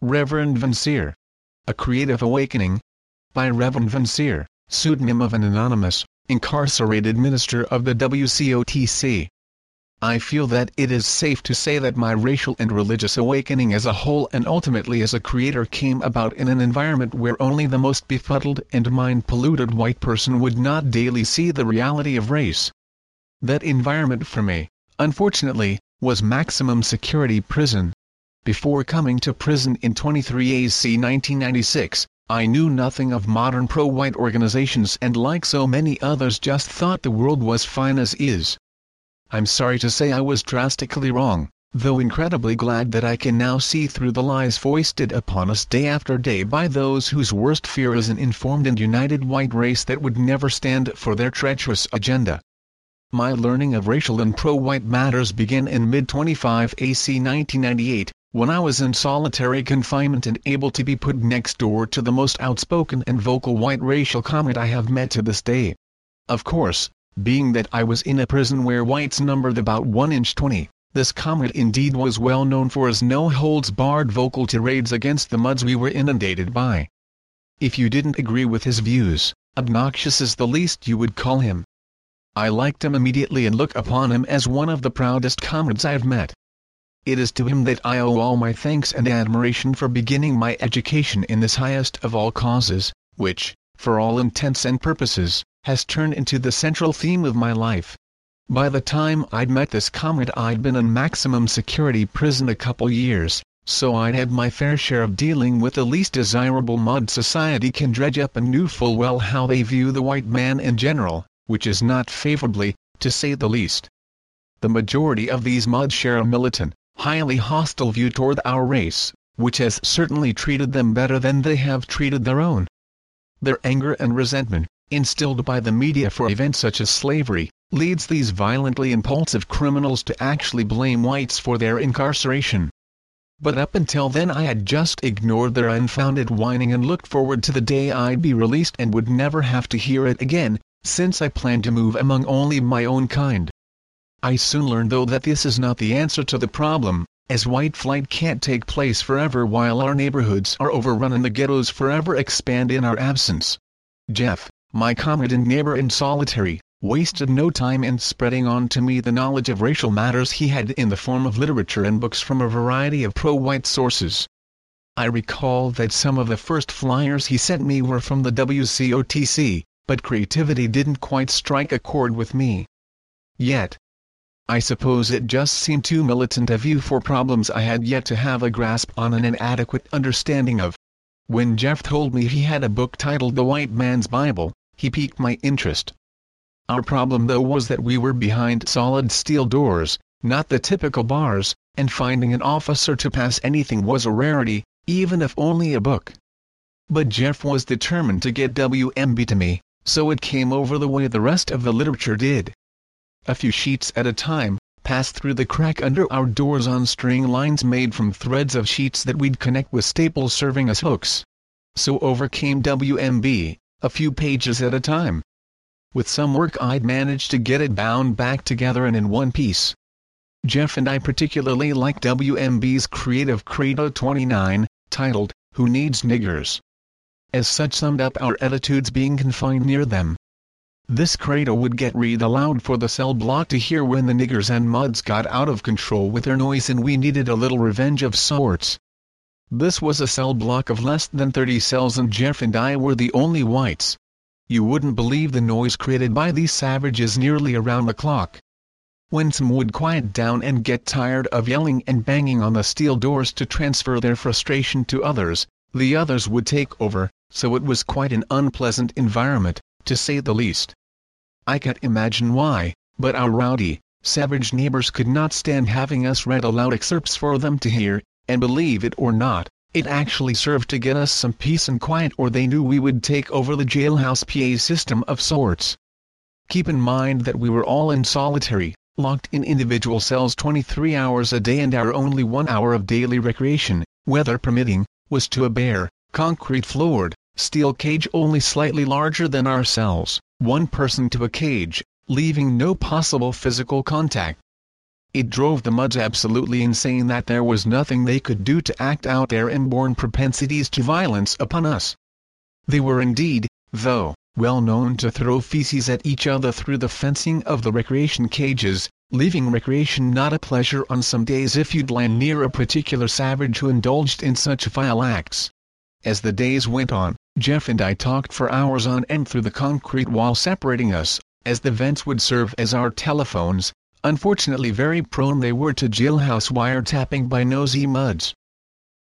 Reverend Van A Creative Awakening. By Reverend Van pseudonym of an anonymous, incarcerated minister of the WCOTC. I feel that it is safe to say that my racial and religious awakening as a whole and ultimately as a creator came about in an environment where only the most befuddled and mind-polluted white person would not daily see the reality of race. That environment for me, unfortunately, was maximum security prison. Before coming to prison in 23 AC 1996, I knew nothing of modern pro-white organizations and like so many others just thought the world was fine as is. I'm sorry to say I was drastically wrong, though incredibly glad that I can now see through the lies foisted upon us day after day by those whose worst fear is an informed and united white race that would never stand for their treacherous agenda. My learning of racial and pro-white matters began in mid-25 AC 1998, when I was in solitary confinement and able to be put next door to the most outspoken and vocal white racial comrade I have met to this day. Of course, being that I was in a prison where whites numbered about 1 inch 20. This comrade indeed was well known for his no-holds-barred vocal tirades against the muds we were inundated by. If you didn't agree with his views, obnoxious is the least you would call him. I liked him immediately and look upon him as one of the proudest comrades I've met. It is to him that I owe all my thanks and admiration for beginning my education in this highest of all causes, which, for all intents and purposes, has turned into the central theme of my life. By the time I'd met this comrade I'd been in maximum security prison a couple years, so I'd had my fair share of dealing with the least desirable mud society can dredge up and knew full well how they view the white man in general, which is not favorably, to say the least. The majority of these muds share a militant, highly hostile view toward our race, which has certainly treated them better than they have treated their own. Their anger and resentment, instilled by the media for events such as slavery, leads these violently impulsive criminals to actually blame whites for their incarceration. But up until then I had just ignored their unfounded whining and looked forward to the day I'd be released and would never have to hear it again, since I planned to move among only my own kind. I soon learned though that this is not the answer to the problem, as white flight can't take place forever while our neighborhoods are overrun and the ghettos forever expand in our absence. Jeff, my comrade and neighbor in solitary, wasted no time in spreading on to me the knowledge of racial matters he had in the form of literature and books from a variety of pro-white sources. I recall that some of the first flyers he sent me were from the WCOTC, but creativity didn't quite strike a chord with me. Yet, I suppose it just seemed too militant a view for problems I had yet to have a grasp on and an adequate understanding of. When Jeff told me he had a book titled The White Man's Bible, he piqued my interest. Our problem though was that we were behind solid steel doors, not the typical bars, and finding an officer to pass anything was a rarity, even if only a book. But Jeff was determined to get WMB to me, so it came over the way the rest of the literature did. A few sheets at a time, passed through the crack under our doors on string lines made from threads of sheets that we'd connect with staples serving as hooks. So over came WMB, a few pages at a time. With some work I'd managed to get it bound back together and in one piece. Jeff and I particularly like WMB's creative Credo 29, titled, Who Needs Niggers? As such summed up our attitudes being confined near them. This credo would get read aloud for the cell block to hear when the niggers and muds got out of control with their noise and we needed a little revenge of sorts. This was a cell block of less than 30 cells and Jeff and I were the only whites. You wouldn't believe the noise created by these savages nearly around the clock. When some would quiet down and get tired of yelling and banging on the steel doors to transfer their frustration to others, the others would take over, so it was quite an unpleasant environment, to say the least. I can't imagine why, but our rowdy, savage neighbors could not stand having us read aloud excerpts for them to hear, and believe it or not, it actually served to get us some peace and quiet or they knew we would take over the jailhouse PA system of sorts. Keep in mind that we were all in solitary, locked in individual cells 23 hours a day and our only one hour of daily recreation, weather permitting, was to a bare, concrete-floored, steel cage only slightly larger than our cells, one person to a cage, leaving no possible physical contact. It drove the Muds absolutely insane that there was nothing they could do to act out their inborn propensities to violence upon us. They were indeed, though, well known to throw feces at each other through the fencing of the recreation cages, leaving recreation not a pleasure on some days if you'd land near a particular savage who indulged in such vile acts. As the days went on, Jeff and I talked for hours on end through the concrete wall separating us, as the vents would serve as our telephones, unfortunately very prone they were to jailhouse wiretapping by nosy muds.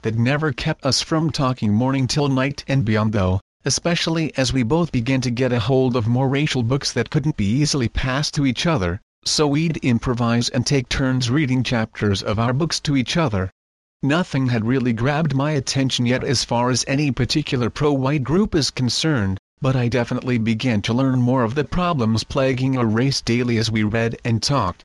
That never kept us from talking morning till night and beyond though, especially as we both began to get a hold of more racial books that couldn't be easily passed to each other, so we'd improvise and take turns reading chapters of our books to each other. Nothing had really grabbed my attention yet as far as any particular pro-white group is concerned, but I definitely began to learn more of the problems plaguing our race daily as we read and talked.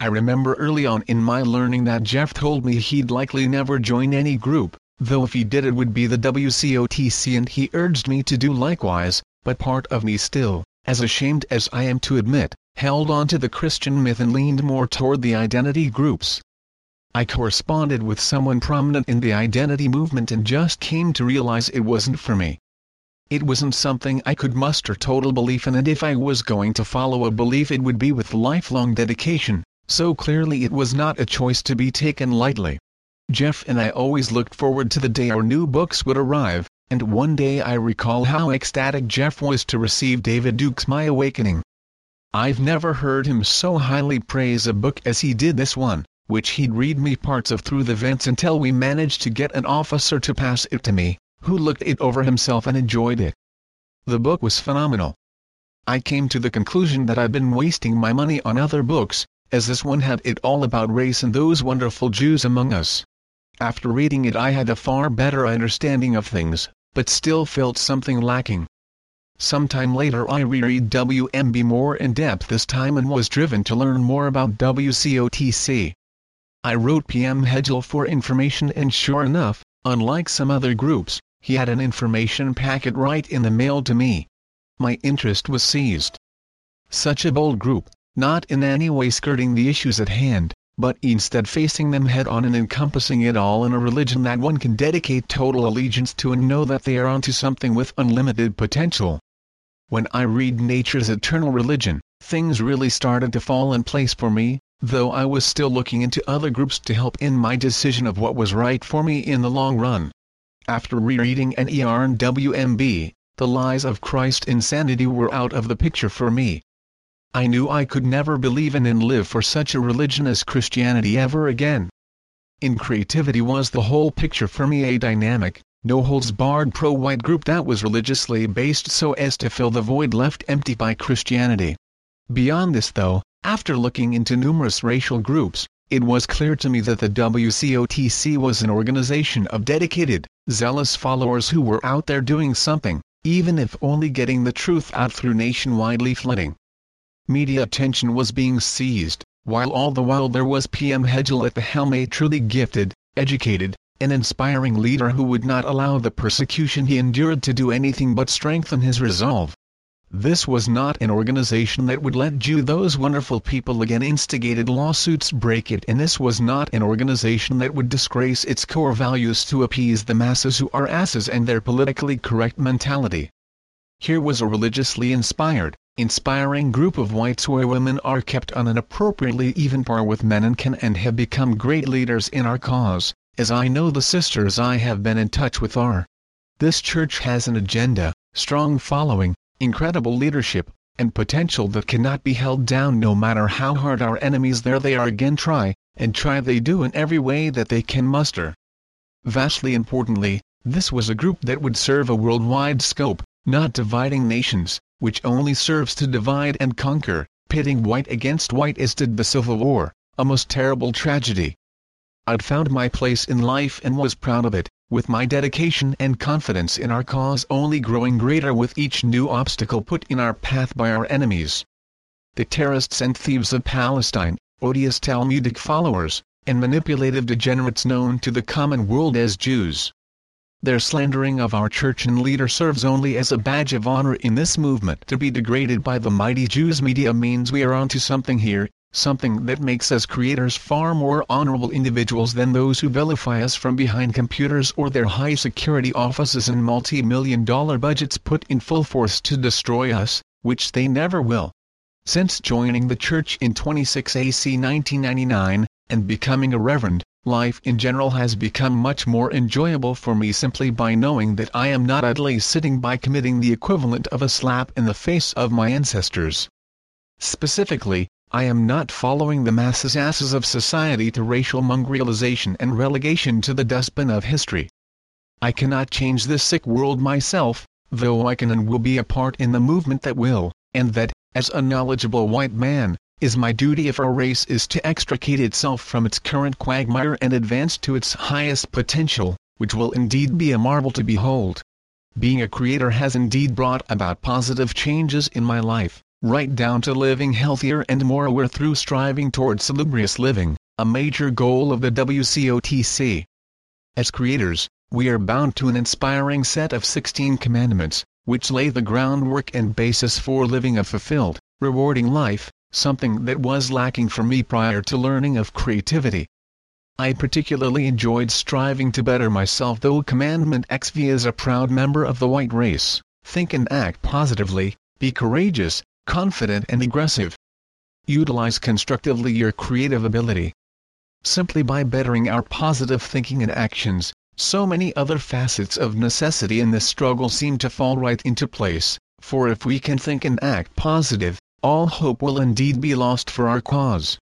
I remember early on in my learning that Jeff told me he'd likely never join any group, though if he did it would be the WCOTC and he urged me to do likewise, but part of me still, as ashamed as I am to admit, held on to the Christian myth and leaned more toward the identity groups. I corresponded with someone prominent in the identity movement and just came to realize it wasn't for me. It wasn't something I could muster total belief in and if I was going to follow a belief it would be with lifelong dedication, so clearly it was not a choice to be taken lightly. Jeff and I always looked forward to the day our new books would arrive, and one day I recall how ecstatic Jeff was to receive David Duke's My Awakening. I've never heard him so highly praise a book as he did this one, which he'd read me parts of through the vents until we managed to get an officer to pass it to me, who looked it over himself and enjoyed it. The book was phenomenal. I came to the conclusion that I'd been wasting my money on other books, as this one had it all about race and those wonderful Jews among us. After reading it I had a far better understanding of things, but still felt something lacking. Sometime later I reread WMB more in depth this time and was driven to learn more about WCOTC. I wrote PM Hegel for information and sure enough, unlike some other groups, he had an information packet right in the mail to me. My interest was seized. Such a bold group, not in any way skirting the issues at hand, but instead facing them head on and encompassing it all in a religion that one can dedicate total allegiance to and know that they are onto something with unlimited potential. When I read Nature's Eternal Religion, things really started to fall in place for me, though I was still looking into other groups to help in my decision of what was right for me in the long run. After rereading NER and WMB, the lies of Christ insanity were out of the picture for me. I knew I could never believe in and live for such a religion as Christianity ever again. In creativity was the whole picture for me a dynamic, no-holds-barred pro-white group that was religiously based so as to fill the void left empty by Christianity. Beyond this though, after looking into numerous racial groups, it was clear to me that the WCOTC was an organization of dedicated, zealous followers who were out there doing something, even if only getting the truth out through nationwide leafleting. Media attention was being seized, while all the while there was PM Hegel at the helm a truly gifted, educated, an inspiring leader who would not allow the persecution he endured to do anything but strengthen his resolve. This was not an organization that would let Jew those wonderful people again instigated lawsuits break it and this was not an organization that would disgrace its core values to appease the masses who are asses and their politically correct mentality. Here was a religiously inspired, inspiring group of whites where women are kept on an appropriately even par with men and can and have become great leaders in our cause, as I know the sisters I have been in touch with are. This church has an agenda, strong following, incredible leadership, and potential that cannot be held down no matter how hard our enemies there they are again try, and try they do in every way that they can muster. Vastly importantly, this was a group that would serve a worldwide scope, not dividing nations, which only serves to divide and conquer, pitting white against white as did the Civil War, a most terrible tragedy. I'd found my place in life and was proud of it, with my dedication and confidence in our cause only growing greater with each new obstacle put in our path by our enemies. The terrorists and thieves of Palestine, odious Talmudic followers, and manipulative degenerates known to the common world as Jews. Their slandering of our church and leader serves only as a badge of honor in this movement to be degraded by the mighty Jews media means we are onto something here, something that makes us creators far more honorable individuals than those who vilify us from behind computers or their high-security offices and multi-million dollar budgets put in full force to destroy us, which they never will. Since joining the church in 26 AC 1999, and becoming a reverend, life in general has become much more enjoyable for me simply by knowing that I am not idly sitting by committing the equivalent of a slap in the face of my ancestors. Specifically, I am not following the masses asses of society to racial mongrelization and relegation to the dustbin of history. I cannot change this sick world myself, though I can and will be a part in the movement that will, and that, as a knowledgeable white man, is my duty if our race is to extricate itself from its current quagmire and advance to its highest potential, which will indeed be a marvel to behold. Being a creator has indeed brought about positive changes in my life, right down to living healthier and more aware through striving toward salubrious living, a major goal of the WCOTC. As creators, we are bound to an inspiring set of 16 commandments, which lay the groundwork and basis for living a fulfilled, rewarding life, something that was lacking for me prior to learning of creativity. I particularly enjoyed striving to better myself though Commandment XV is a proud member of the white race, think and act positively, be courageous, confident and aggressive. Utilize constructively your creative ability. Simply by bettering our positive thinking and actions, so many other facets of necessity in this struggle seem to fall right into place, for if we can think and act positive, all hope will indeed be lost for our cause.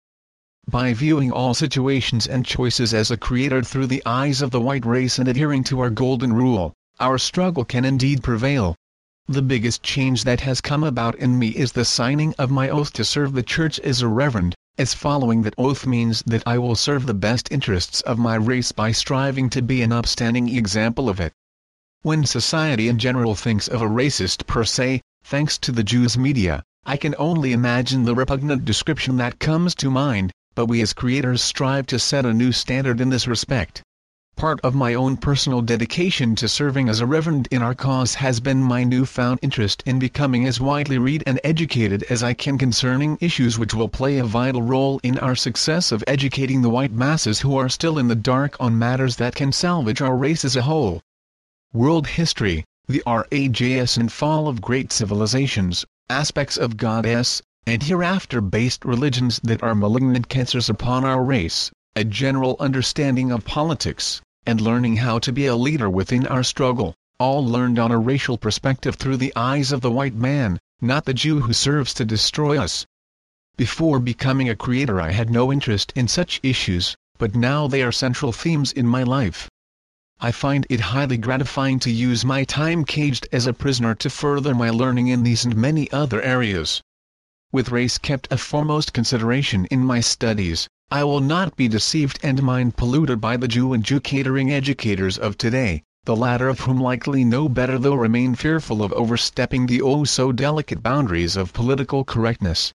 By viewing all situations and choices as a creator through the eyes of the white race and adhering to our golden rule, our struggle can indeed prevail. The biggest change that has come about in me is the signing of my oath to serve the Church as a reverend, as following that oath means that I will serve the best interests of my race by striving to be an upstanding example of it. When society in general thinks of a racist per se, thanks to the Jews media, I can only imagine the repugnant description that comes to mind, but we as creators strive to set a new standard in this respect. Part of my own personal dedication to serving as a reverend in our cause has been my newfound interest in becoming as widely read and educated as I can concerning issues which will play a vital role in our success of educating the white masses who are still in the dark on matters that can salvage our race as a whole. World History, the RAJS and Fall of Great Civilizations, Aspects of Goddess, and Hereafter-based religions that are malignant cancers upon our race, a general understanding of politics, and learning how to be a leader within our struggle, all learned on a racial perspective through the eyes of the white man, not the Jew who serves to destroy us. Before becoming a creator I had no interest in such issues, but now they are central themes in my life. I find it highly gratifying to use my time caged as a prisoner to further my learning in these and many other areas. With race kept a foremost consideration in my studies, I will not be deceived and mind polluted by the Jew and Jew catering educators of today, the latter of whom likely know better though remain fearful of overstepping the oh so delicate boundaries of political correctness.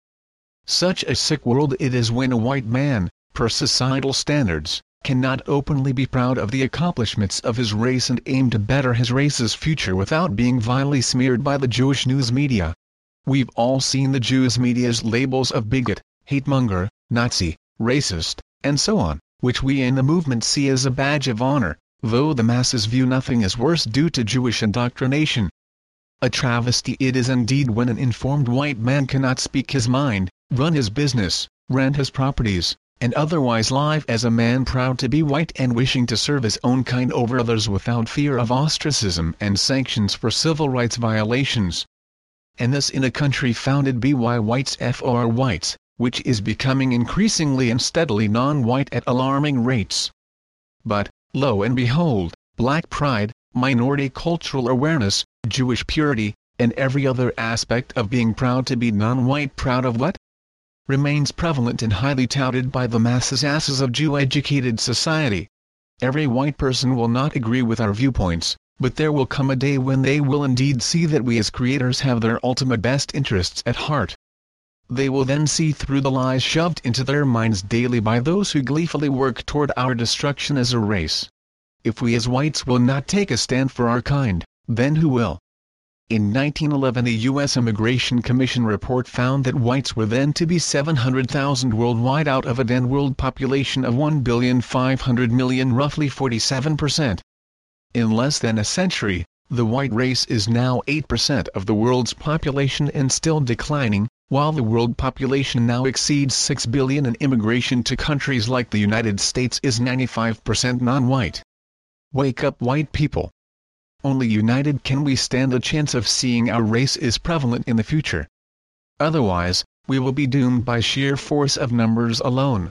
Such a sick world it is when a white man, per societal standards, cannot openly be proud of the accomplishments of his race and aim to better his race's future without being vilely smeared by the Jewish news media. We've all seen the Jews media's labels of bigot, hate-monger, Nazi, racist, and so on, which we in the movement see as a badge of honor, though the masses view nothing as worse due to Jewish indoctrination. A travesty it is indeed when an informed white man cannot speak his mind, run his business, rent his properties, and otherwise live as a man proud to be white and wishing to serve his own kind over others without fear of ostracism and sanctions for civil rights violations. And this in a country founded by whites for whites, which is becoming increasingly and steadily non-white at alarming rates. But, lo and behold, black pride, minority cultural awareness, Jewish purity, and every other aspect of being proud to be non-white proud of what? remains prevalent and highly touted by the masses asses of Jew-educated society. Every white person will not agree with our viewpoints, but there will come a day when they will indeed see that we as creators have their ultimate best interests at heart. They will then see through the lies shoved into their minds daily by those who gleefully work toward our destruction as a race. If we as whites will not take a stand for our kind, then who will? In 1911 a U.S. Immigration Commission report found that whites were then to be 700,000 worldwide out of a then world population of 1,500 million roughly 47%. In less than a century, the white race is now 8% of the world's population and still declining, while the world population now exceeds 6 billion and immigration to countries like the United States is 95% non-white. Wake up white people! Only united can we stand a chance of seeing our race is prevalent in the future. Otherwise, we will be doomed by sheer force of numbers alone.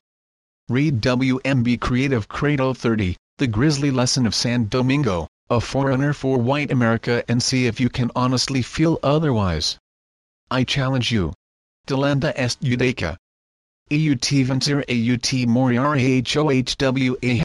Read WMB Creative Credo 30, The Grisly Lesson of San Domingo, a foreigner for white America and see if you can honestly feel otherwise. I challenge you. Delenda est judaica. Aut vencer aut moriar ahohwa